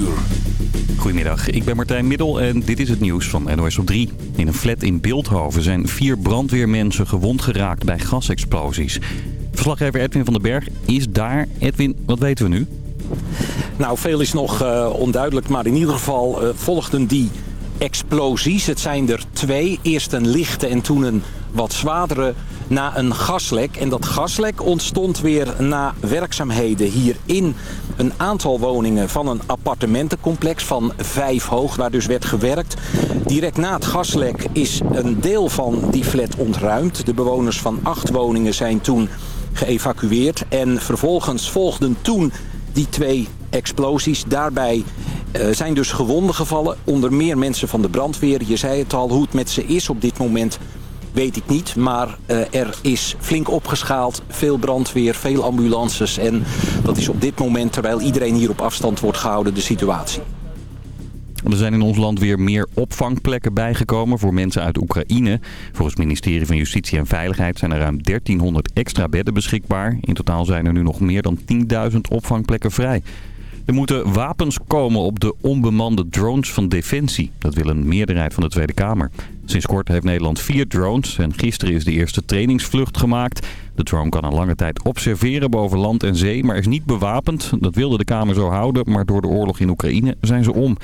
uur. Goedemiddag, ik ben Martijn Middel en dit is het nieuws van NOS op 3. In een flat in Beeldhoven zijn vier brandweermensen gewond geraakt bij gasexplosies. Verslaggever Edwin van den Berg is daar. Edwin, wat weten we nu? Nou, veel is nog uh, onduidelijk, maar in ieder geval uh, volgden die explosies. Het zijn er twee. Eerst een lichte en toen een wat zwaardere na een gaslek. En dat gaslek ontstond weer na werkzaamheden hier in een aantal woningen van een appartementencomplex van vijf hoog, waar dus werd gewerkt. Direct na het gaslek is een deel van die flat ontruimd. De bewoners van acht woningen zijn toen geëvacueerd. En vervolgens volgden toen die twee explosies. Daarbij uh, zijn dus gewonden gevallen, onder meer mensen van de brandweer. Je zei het al, hoe het met ze is op dit moment weet ik niet. Maar uh, er is flink opgeschaald, veel brandweer, veel ambulances. En dat is op dit moment, terwijl iedereen hier op afstand wordt gehouden, de situatie. Er zijn in ons land weer meer opvangplekken bijgekomen voor mensen uit Oekraïne. Volgens het ministerie van Justitie en Veiligheid zijn er ruim 1300 extra bedden beschikbaar. In totaal zijn er nu nog meer dan 10.000 opvangplekken vrij. Er moeten wapens komen op de onbemande drones van Defensie. Dat wil een meerderheid van de Tweede Kamer. Sinds kort heeft Nederland vier drones en gisteren is de eerste trainingsvlucht gemaakt. De drone kan een lange tijd observeren boven land en zee, maar is niet bewapend. Dat wilde de Kamer zo houden, maar door de oorlog in Oekraïne zijn ze om.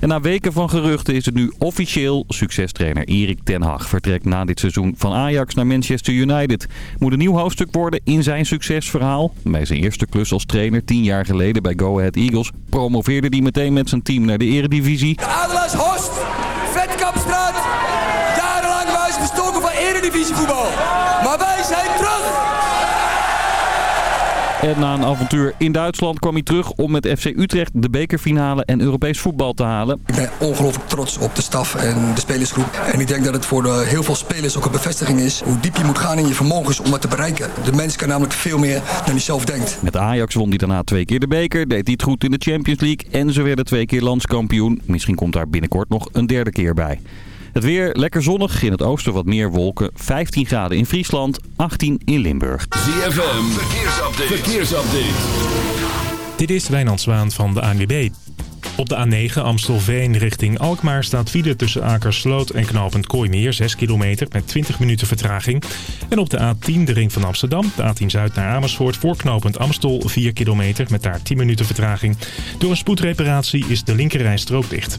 En na weken van geruchten is het nu officieel. Succestrainer Erik ten Hag vertrekt na dit seizoen van Ajax naar Manchester United. Moet een nieuw hoofdstuk worden in zijn succesverhaal. Bij zijn eerste klus als trainer tien jaar geleden bij Go Ahead Eagles promoveerde hij meteen met zijn team naar de eredivisie. De Adelaars Horst, Maar wij zijn terug! En na een avontuur in Duitsland kwam hij terug om met FC Utrecht de bekerfinale en Europees voetbal te halen. Ik ben ongelooflijk trots op de staf en de spelersgroep. En ik denk dat het voor de heel veel spelers ook een bevestiging is hoe diep je moet gaan in je vermogens om het te bereiken. De mens kan namelijk veel meer dan hij zelf denkt. Met Ajax won hij daarna twee keer de beker, deed hij het goed in de Champions League en ze werden twee keer landskampioen. Misschien komt daar binnenkort nog een derde keer bij. Het weer lekker zonnig. In het oosten wat meer wolken. 15 graden in Friesland, 18 in Limburg. ZFM, verkeersupdate. verkeersupdate. Dit is Wijnand Zwaan van de ANWB. Op de A9 Amstelveen richting Alkmaar staat file tussen Akersloot en knooppunt Kooimeer 6 kilometer met 20 minuten vertraging. En op de A10 de ring van Amsterdam, de A10 Zuid naar Amersfoort voor knooppunt Amstel 4 kilometer met daar 10 minuten vertraging. Door een spoedreparatie is de linkerrijstrook dicht.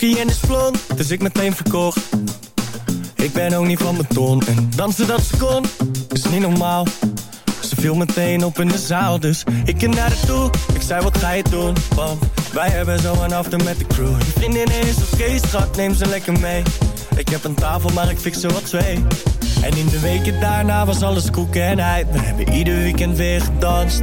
En is dus ik meteen verkocht. Ik ben ook niet van beton en dansen dat ze kon, is niet normaal. Ze viel meteen op in de zaal, dus ik ging naar haar toe. Ik zei, wat ga je doen? Want wij hebben zo een after met de crew. Je vriendin is oké, schat, neem ze lekker mee. Ik heb een tafel, maar ik fix er wat twee. En in de weken daarna was alles koek en ei. We hebben ieder weekend weer gedanst.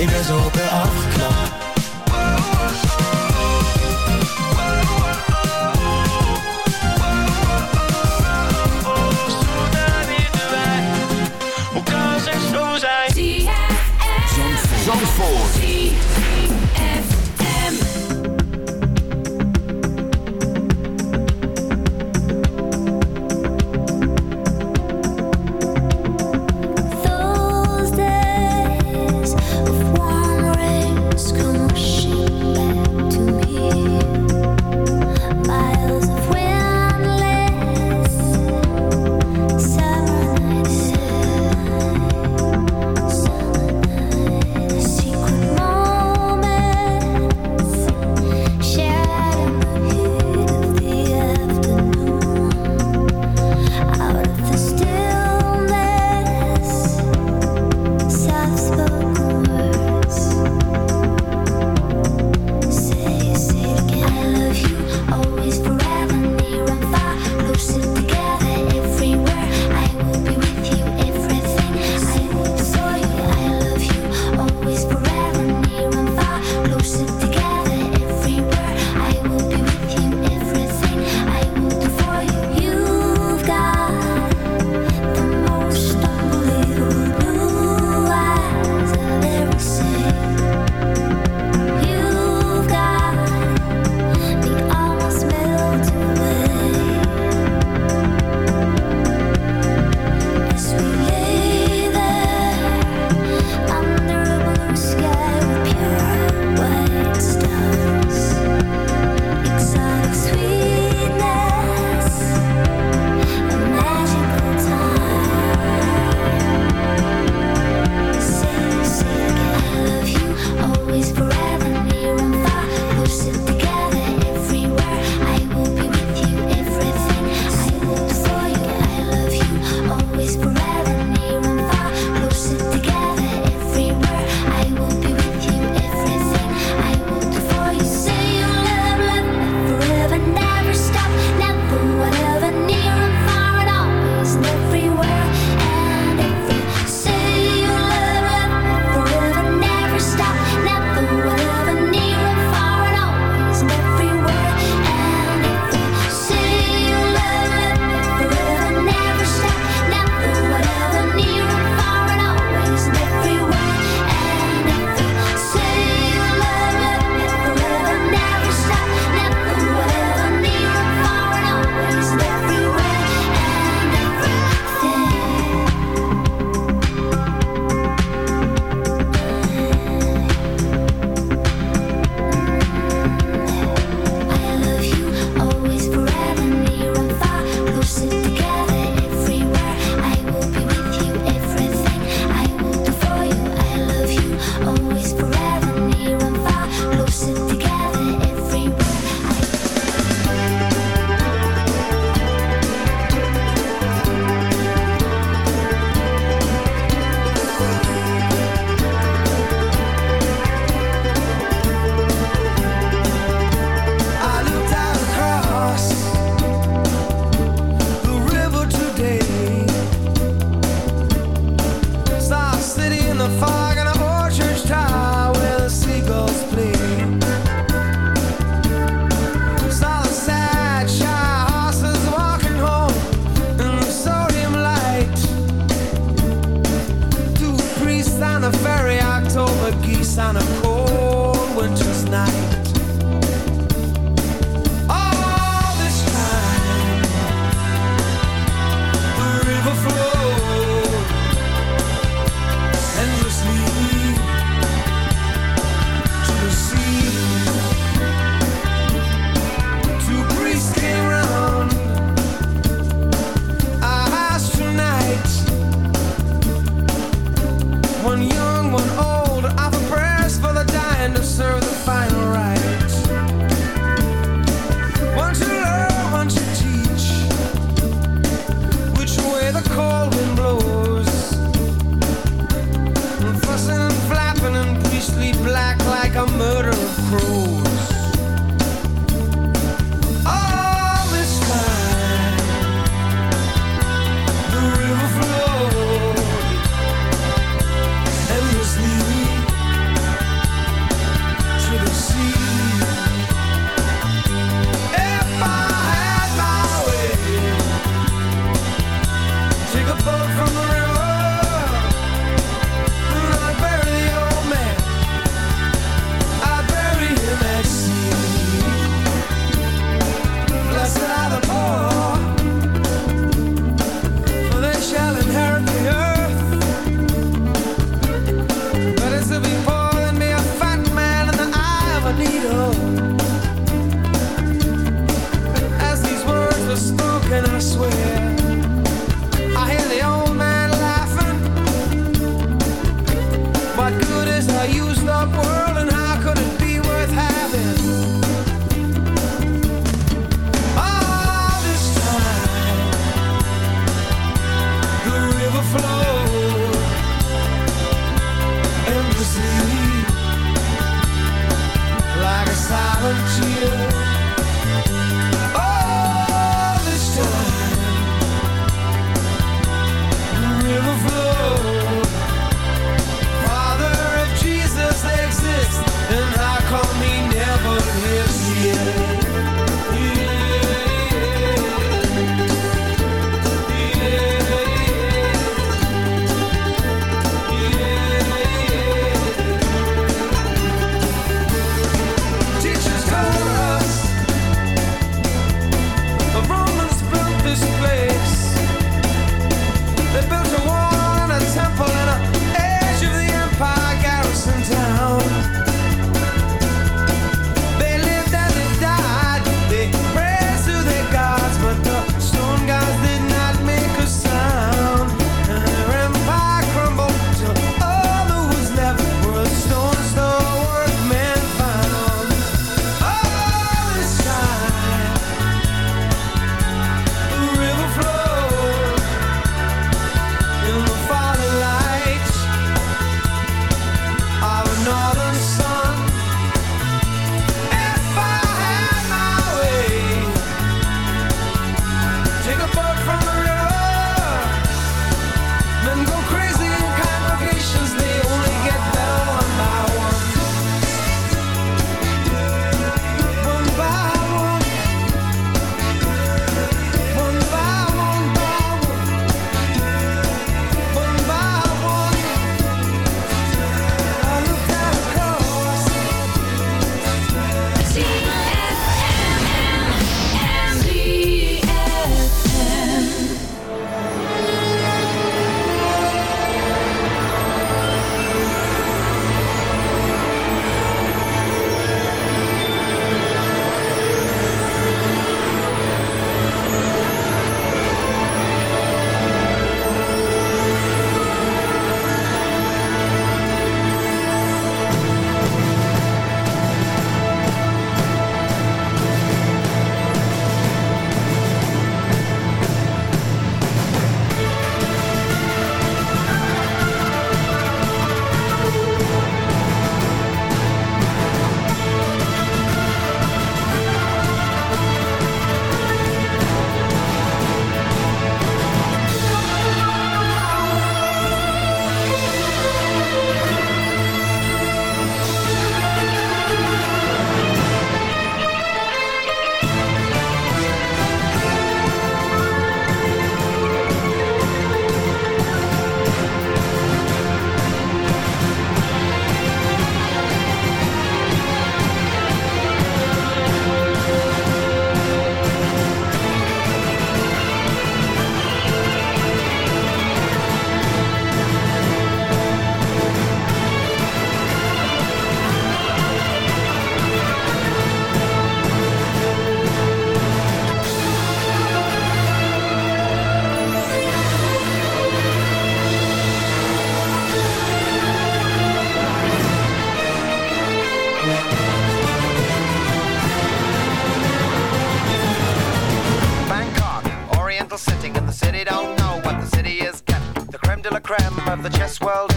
ik ben zo op haar afgeknapt Hoe kan ze zo zijn? Zandvoort.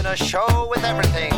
A show with everything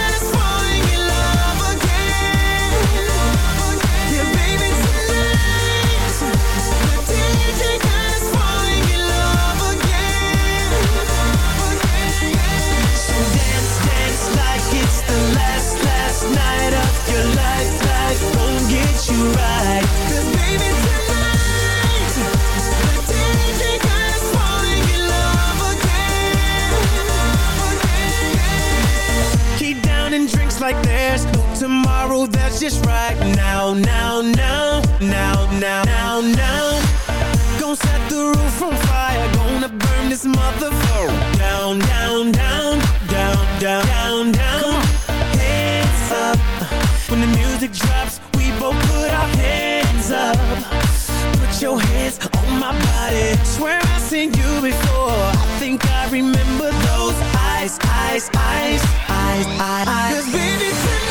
drops both put our hands up. Put your hands on my body. Swear I've seen you before. I think I remember those eyes, eyes, eyes Eyes, eyes, eyes. Cause baby, tonight.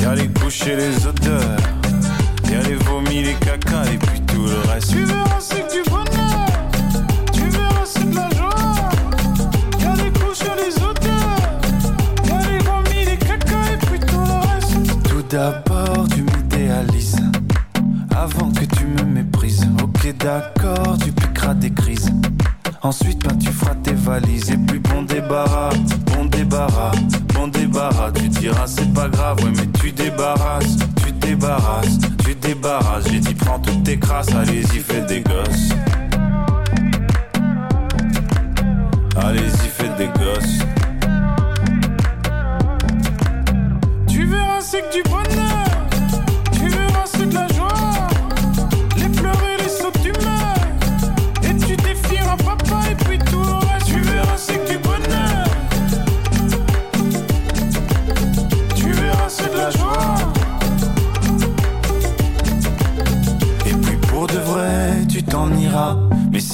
Y'a les couches et les odeurs. Y'a les vomis, les caca et puis tout le reste. Tu verras, c'est que du bonheur. Tu verras, c'est de la joie. Y'a les couches et les odeurs. Y'a les vomis, les caca et puis tout le reste. Tout d'abord, tu m'idéalises. Avant que tu me méprises. Ok, d'accord, tu piqueras des crises. Ensuite, ben, tu feras tes valises. Et puis, bon débarras, bon débarras, bon débarras. Tu diras, c'est pas grave, ouais, mais prends toutes tes crasses, allez-y, fais des gosses.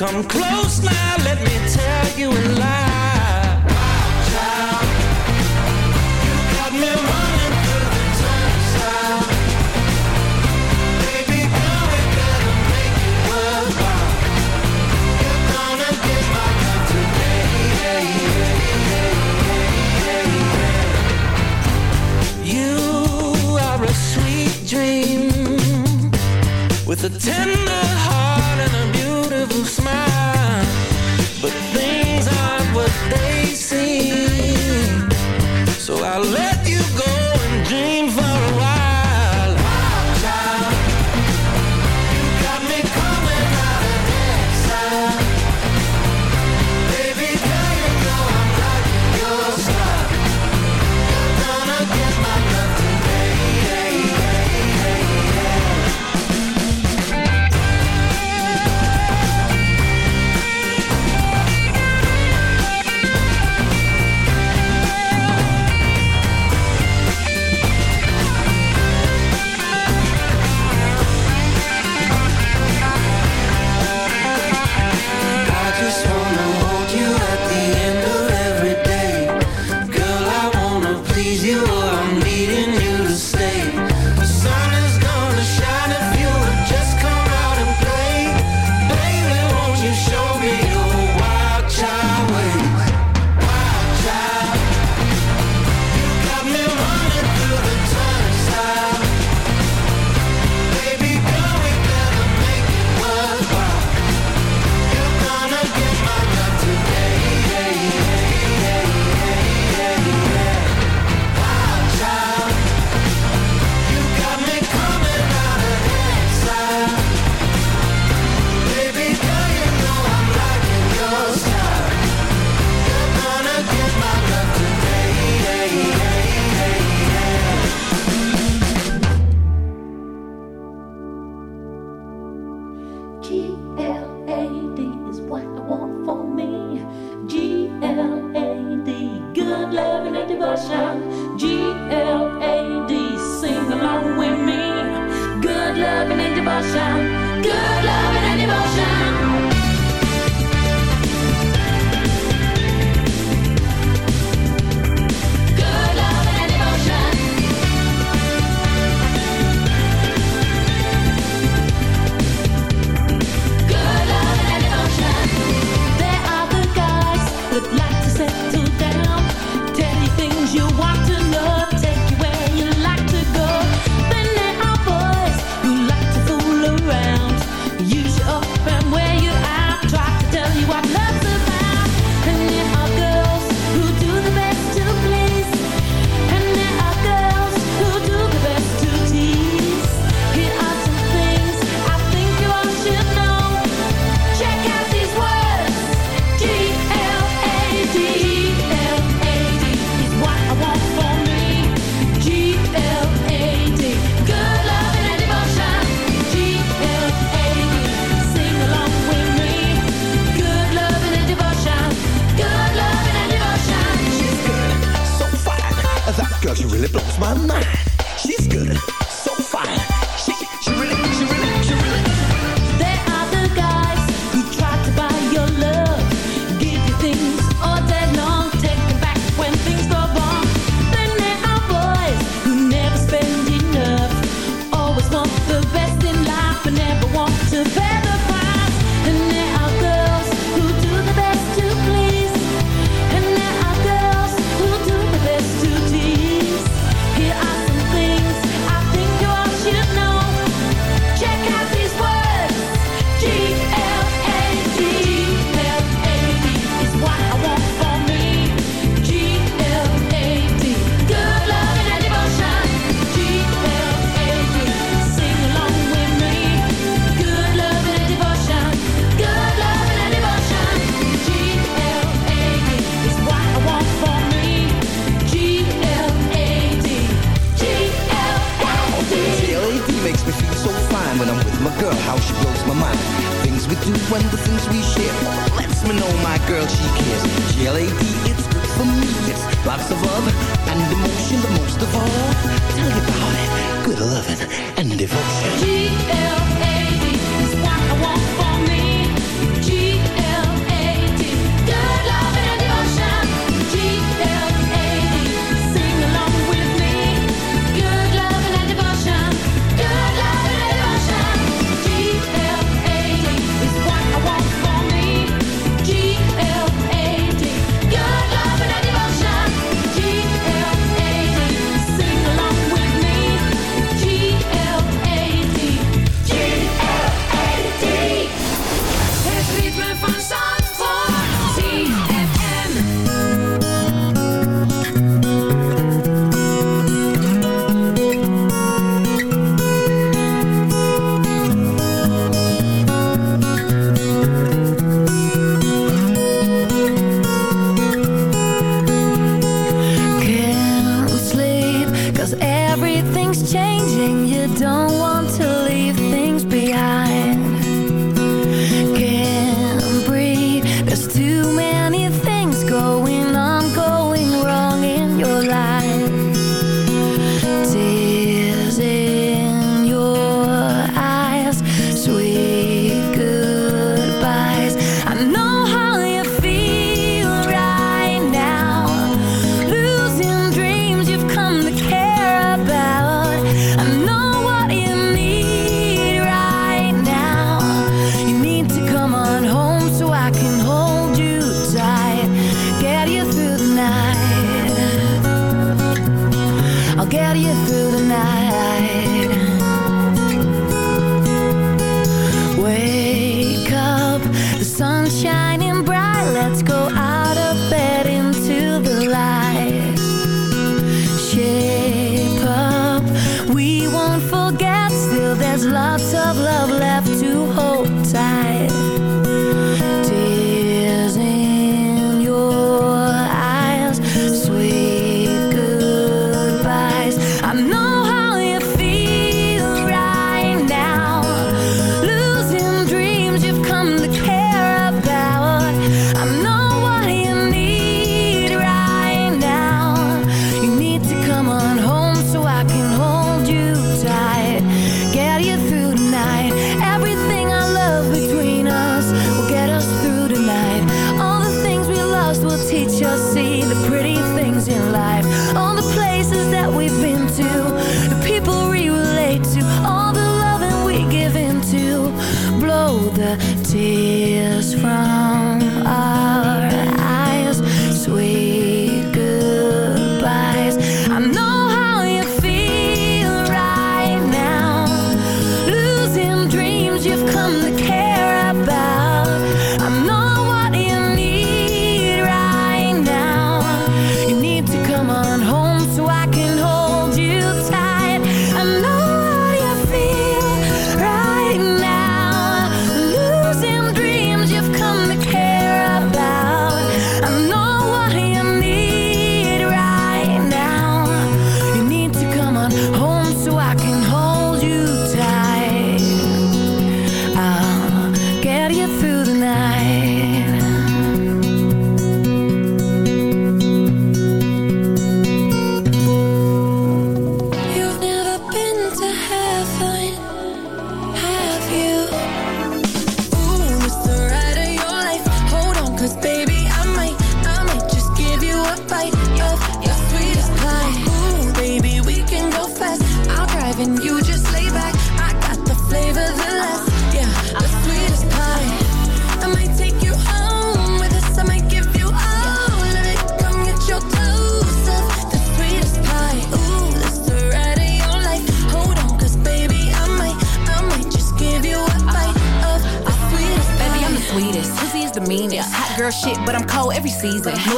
Come close now, let me tell you a lie. Child, you got me running through the. Baby make it. You're gonna get my. You are a sweet dream with a tender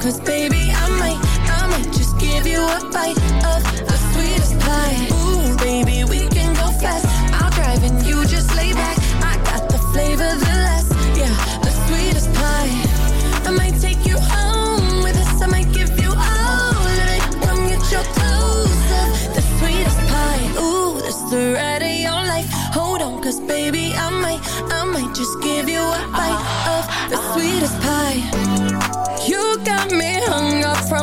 'cause baby, I might, I might just give you a bite of the sweetest pie. Ooh, baby, we can go fast. I'll drive and you just lay back. I got the flavor, the last, yeah, the sweetest pie. I might take you home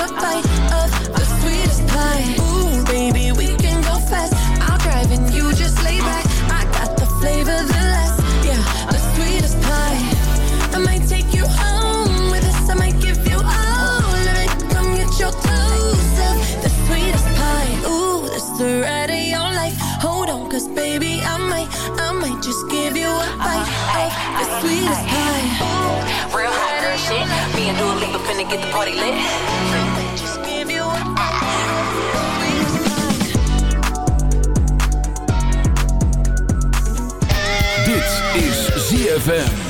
A bite of the sweetest pie. Ooh, baby, we can go fast. I'll drive and you just lay back. I got the flavor, the last, yeah, the sweetest pie. I might take you home with us. I might give you all of it. Come get your dose of the sweetest pie. Ooh, that's the ride of your life. Hold on, 'cause baby, I might, I might just give you a bite of the sweetest pie. Real hot girl shit. Me and Dua Lipa finna get the party lit. ZFM.